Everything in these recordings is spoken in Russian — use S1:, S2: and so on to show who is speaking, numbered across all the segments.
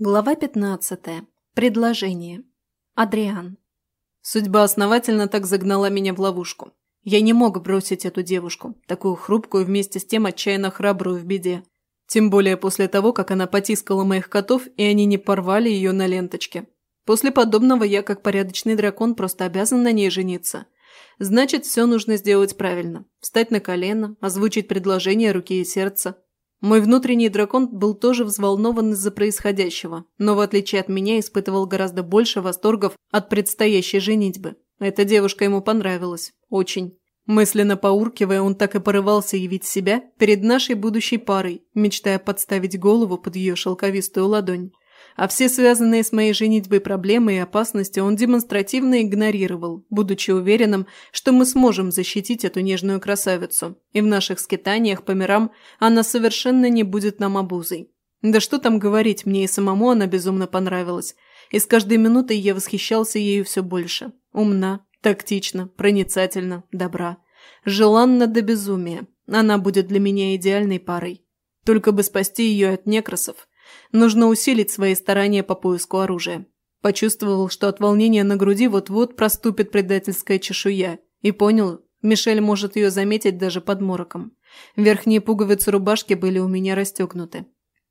S1: Глава 15. Предложение. Адриан.
S2: Судьба основательно так загнала меня в ловушку. Я не мог бросить эту девушку, такую хрупкую вместе с тем отчаянно храбрую в беде. Тем более после того, как она потискала моих котов, и они не порвали ее на ленточке. После подобного я, как порядочный дракон, просто обязан на ней жениться. Значит, все нужно сделать правильно. Встать на колено, озвучить предложение руки и сердца, мой внутренний дракон был тоже взволнован из-за происходящего, но в отличие от меня испытывал гораздо больше восторгов от предстоящей женитьбы. Эта девушка ему понравилась. Очень. Мысленно поуркивая, он так и порывался явить себя перед нашей будущей парой, мечтая подставить голову под ее шелковистую ладонь а все связанные с моей женитьбой проблемы и опасности он демонстративно игнорировал, будучи уверенным, что мы сможем защитить эту нежную красавицу, и в наших скитаниях по мирам она совершенно не будет нам обузой. Да что там говорить, мне и самому она безумно понравилась, и с каждой минутой я восхищался ею все больше. Умна, тактична, проницательна, добра. Желанна до безумия. Она будет для меня идеальной парой. Только бы спасти ее от некросов – Нужно усилить свои старания по поиску оружия. Почувствовал, что от волнения на груди вот-вот проступит предательская чешуя. И понял, Мишель может ее заметить даже под мороком. Верхние пуговицы рубашки были у меня расстегнуты.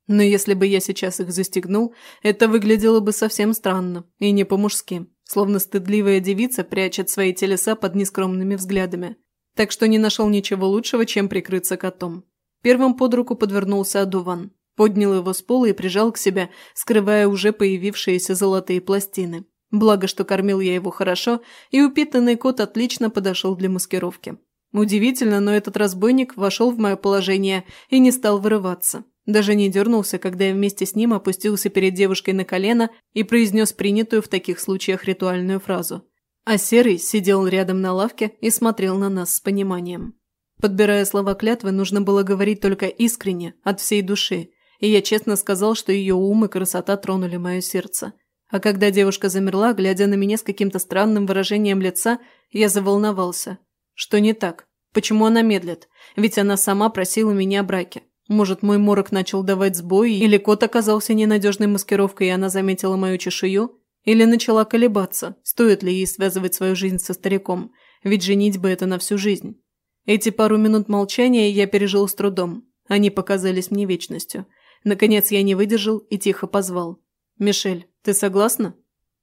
S2: Но если бы я сейчас их застегнул, это выглядело бы совсем странно и не по-мужски, словно стыдливая девица прячет свои телеса под нескромными взглядами. Так что не нашел ничего лучшего, чем прикрыться котом. Первым под руку подвернулся одуван. Поднял его с пола и прижал к себе, скрывая уже появившиеся золотые пластины. Благо, что кормил я его хорошо, и упитанный кот отлично подошел для маскировки. Удивительно, но этот разбойник вошел в мое положение и не стал вырываться. Даже не дернулся, когда я вместе с ним опустился перед девушкой на колено и произнес принятую в таких случаях ритуальную фразу. А Серый сидел рядом на лавке и смотрел на нас с пониманием. Подбирая слова клятвы, нужно было говорить только искренне, от всей души, и я честно сказал, что ее ум и красота тронули мое сердце. А когда девушка замерла, глядя на меня с каким-то странным выражением лица, я заволновался. Что не так? Почему она медлит? Ведь она сама просила меня о браке. Может, мой морок начал давать сбой, или кот оказался ненадежной маскировкой, и она заметила мою чешую? Или начала колебаться, стоит ли ей связывать свою жизнь со стариком, ведь женить бы это на всю жизнь. Эти пару минут молчания я пережил с трудом. Они показались мне вечностью. Наконец я не выдержал и тихо позвал. «Мишель, ты согласна?»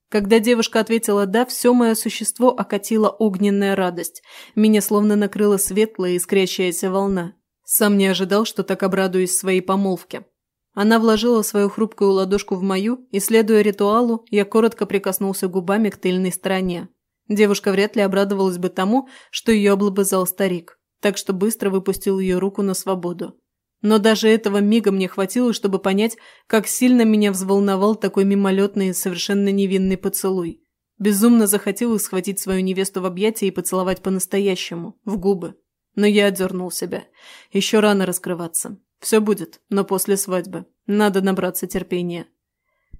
S2: Когда девушка ответила «да», все мое существо окатило огненная радость. Меня словно накрыла светлая искрящаяся волна. Сам не ожидал, что так обрадуюсь своей помолвке. Она вложила свою хрупкую ладошку в мою, и, следуя ритуалу, я коротко прикоснулся губами к тыльной стороне. Девушка вряд ли обрадовалась бы тому, что ее облобызал старик, так что быстро выпустил ее руку на свободу. Но даже этого мига мне хватило, чтобы понять, как сильно меня взволновал такой мимолетный и совершенно невинный поцелуй. Безумно захотелось схватить свою невесту в объятия и поцеловать по-настоящему, в губы. Но я отдернул себя. Еще рано раскрываться. Все будет, но после свадьбы. Надо набраться терпения.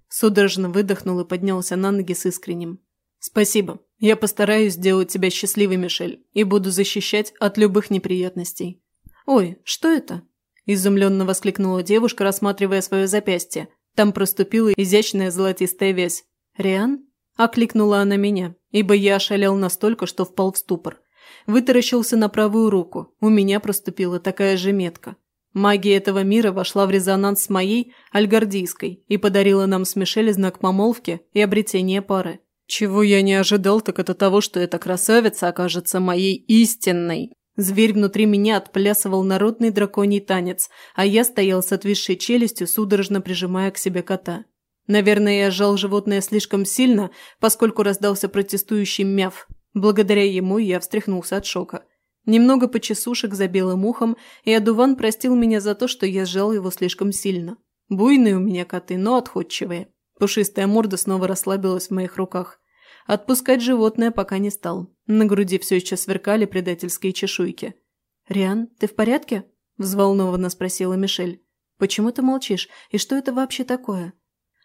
S2: Судорожно выдохнул и поднялся на ноги с искренним. «Спасибо. Я постараюсь сделать тебя счастливой, Мишель, и буду защищать от любых неприятностей». «Ой, что это?» Изумленно воскликнула девушка, рассматривая свое запястье. Там проступила изящная золотистая вязь. «Риан?» – окликнула она меня, ибо я ошалел настолько, что впал в ступор. Вытаращился на правую руку. У меня проступила такая же метка. Магия этого мира вошла в резонанс с моей, альгардийской, и подарила нам с Мишель знак помолвки и обретения пары. Чего я не ожидал, так это того, что эта красавица окажется моей истинной. Зверь внутри меня отплясывал народный драконий танец, а я стоял с отвисшей челюстью, судорожно прижимая к себе кота. Наверное, я сжал животное слишком сильно, поскольку раздался протестующий мяв. Благодаря ему я встряхнулся от шока. Немного почесушек за белым ухом, и одуван простил меня за то, что я сжал его слишком сильно. Буйные у меня коты, но отходчивые. Пушистая морда снова расслабилась в моих руках. Отпускать животное пока не стал. На груди все еще сверкали предательские чешуйки. «Риан, ты в порядке?» – взволнованно спросила Мишель. «Почему ты молчишь? И что это вообще такое?»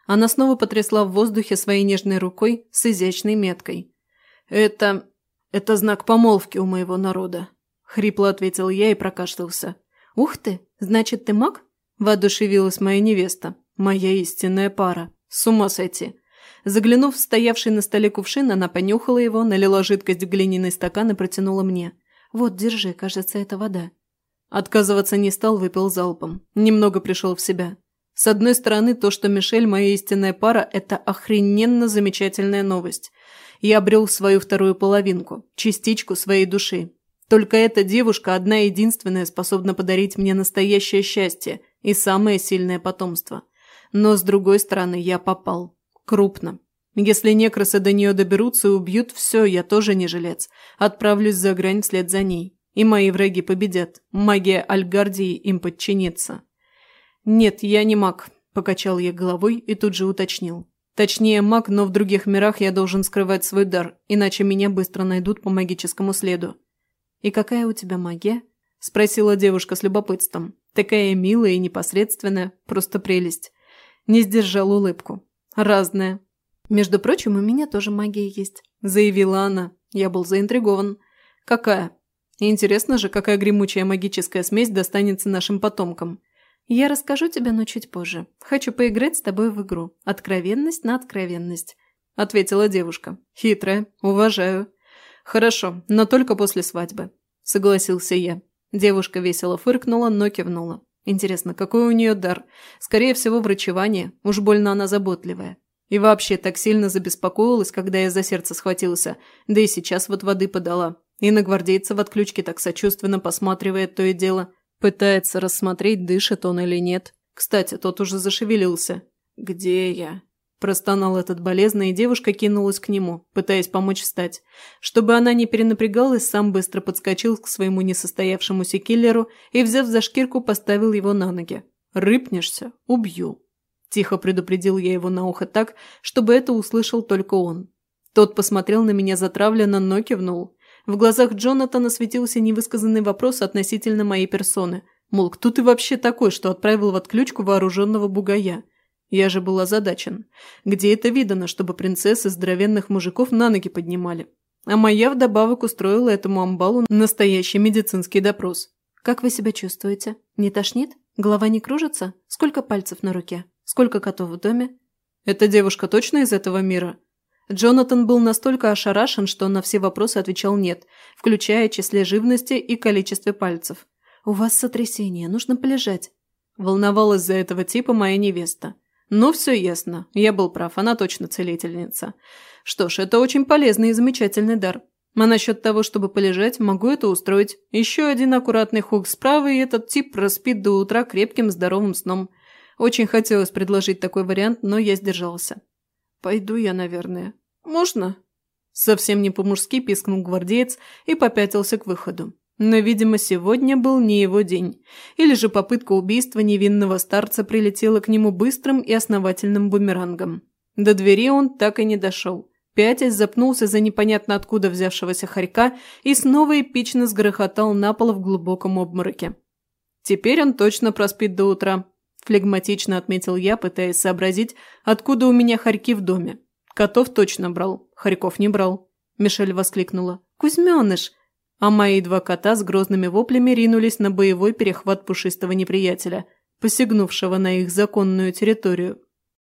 S2: Она снова потрясла в воздухе своей нежной рукой с изящной меткой. «Это... это знак помолвки у моего народа», – хрипло ответил я и прокашлялся. «Ух ты! Значит, ты маг?» – воодушевилась моя невеста. Моя истинная пара. С ума сойти. Заглянув в стоявший на столе кувшин, она понюхала его, налила жидкость в глиняный стакан и протянула мне. «Вот, держи, кажется, это вода». Отказываться не стал, выпил залпом. Немного пришел в себя. С одной стороны, то, что Мишель моя истинная пара, это охрененно замечательная новость. Я обрел свою вторую половинку, частичку своей души. Только эта девушка одна единственная способна подарить мне настоящее счастье и самое сильное потомство. Но с другой стороны, я попал. Крупно. Если некрасы до нее доберутся и убьют, все, я тоже не жилец. Отправлюсь за грань вслед за ней. И мои враги победят. Магия Альгардии им подчинится. «Нет, я не маг», – покачал я головой и тут же уточнил. «Точнее, маг, но в других мирах я должен скрывать свой дар, иначе меня быстро найдут по магическому следу». «И какая у тебя магия?» – спросила девушка с любопытством. Такая милая и непосредственная, просто прелесть. Не сдержал улыбку. «Разная». «Между прочим, у меня тоже магия есть», – заявила она. Я был заинтригован. «Какая?» Интересно же, какая гремучая магическая смесь достанется нашим потомкам. Я расскажу тебе, но чуть позже. Хочу поиграть с тобой в игру. Откровенность на откровенность», – ответила девушка. «Хитрая. Уважаю». «Хорошо, но только после свадьбы», – согласился я. Девушка весело фыркнула, но кивнула. Интересно, какой у нее дар? Скорее всего, врачевание. Уж больно она заботливая. И вообще так сильно забеспокоилась, когда я за сердце схватился. Да и сейчас вот воды подала. И на гвардейца в отключке так сочувственно посматривает то и дело. Пытается рассмотреть, дышит он или нет. Кстати, тот уже зашевелился. «Где я?» Простонал этот болезный, и девушка кинулась к нему, пытаясь помочь встать. Чтобы она не перенапрягалась, сам быстро подскочил к своему несостоявшемуся киллеру и, взяв за шкирку, поставил его на ноги. «Рыпнешься – убью». Тихо предупредил я его на ухо так, чтобы это услышал только он. Тот посмотрел на меня затравленно, но кивнул. В глазах Джонатана светился невысказанный вопрос относительно моей персоны. Мол, кто ты вообще такой, что отправил в отключку вооруженного бугая? Я же был озадачен. Где это видано, чтобы принцессы здоровенных мужиков на ноги поднимали? А моя вдобавок устроила этому амбалу настоящий медицинский допрос. «Как вы себя чувствуете? Не тошнит? Голова не кружится? Сколько пальцев на руке? Сколько котов в доме?» «Эта девушка точно из этого мира?» Джонатан был настолько ошарашен, что на все вопросы отвечал «нет», включая числе живности и количестве пальцев. «У вас сотрясение, нужно полежать». Волновалась за этого типа моя невеста. «Ну, все ясно. Я был прав, она точно целительница. Что ж, это очень полезный и замечательный дар. А насчет того, чтобы полежать, могу это устроить. Еще один аккуратный хук справа, и этот тип проспит до утра крепким здоровым сном. Очень хотелось предложить такой вариант, но я сдержался. «Пойду я, наверное. Можно?» Совсем не по-мужски пискнул гвардеец и попятился к выходу. Но, видимо, сегодня был не его день. Или же попытка убийства невинного старца прилетела к нему быстрым и основательным бумерангом. До двери он так и не дошел. Пятясь запнулся за непонятно откуда взявшегося хорька и снова эпично сгрохотал на пол в глубоком обмороке. Теперь он точно проспит до утра, флегматично отметил я, пытаясь сообразить, откуда у меня хорьки в доме. Котов точно брал, хорьков не брал. Мишель воскликнула. «Кузьмёныш!» А мои два кота с грозными воплями ринулись на боевой перехват пушистого неприятеля, посягнувшего на их законную территорию.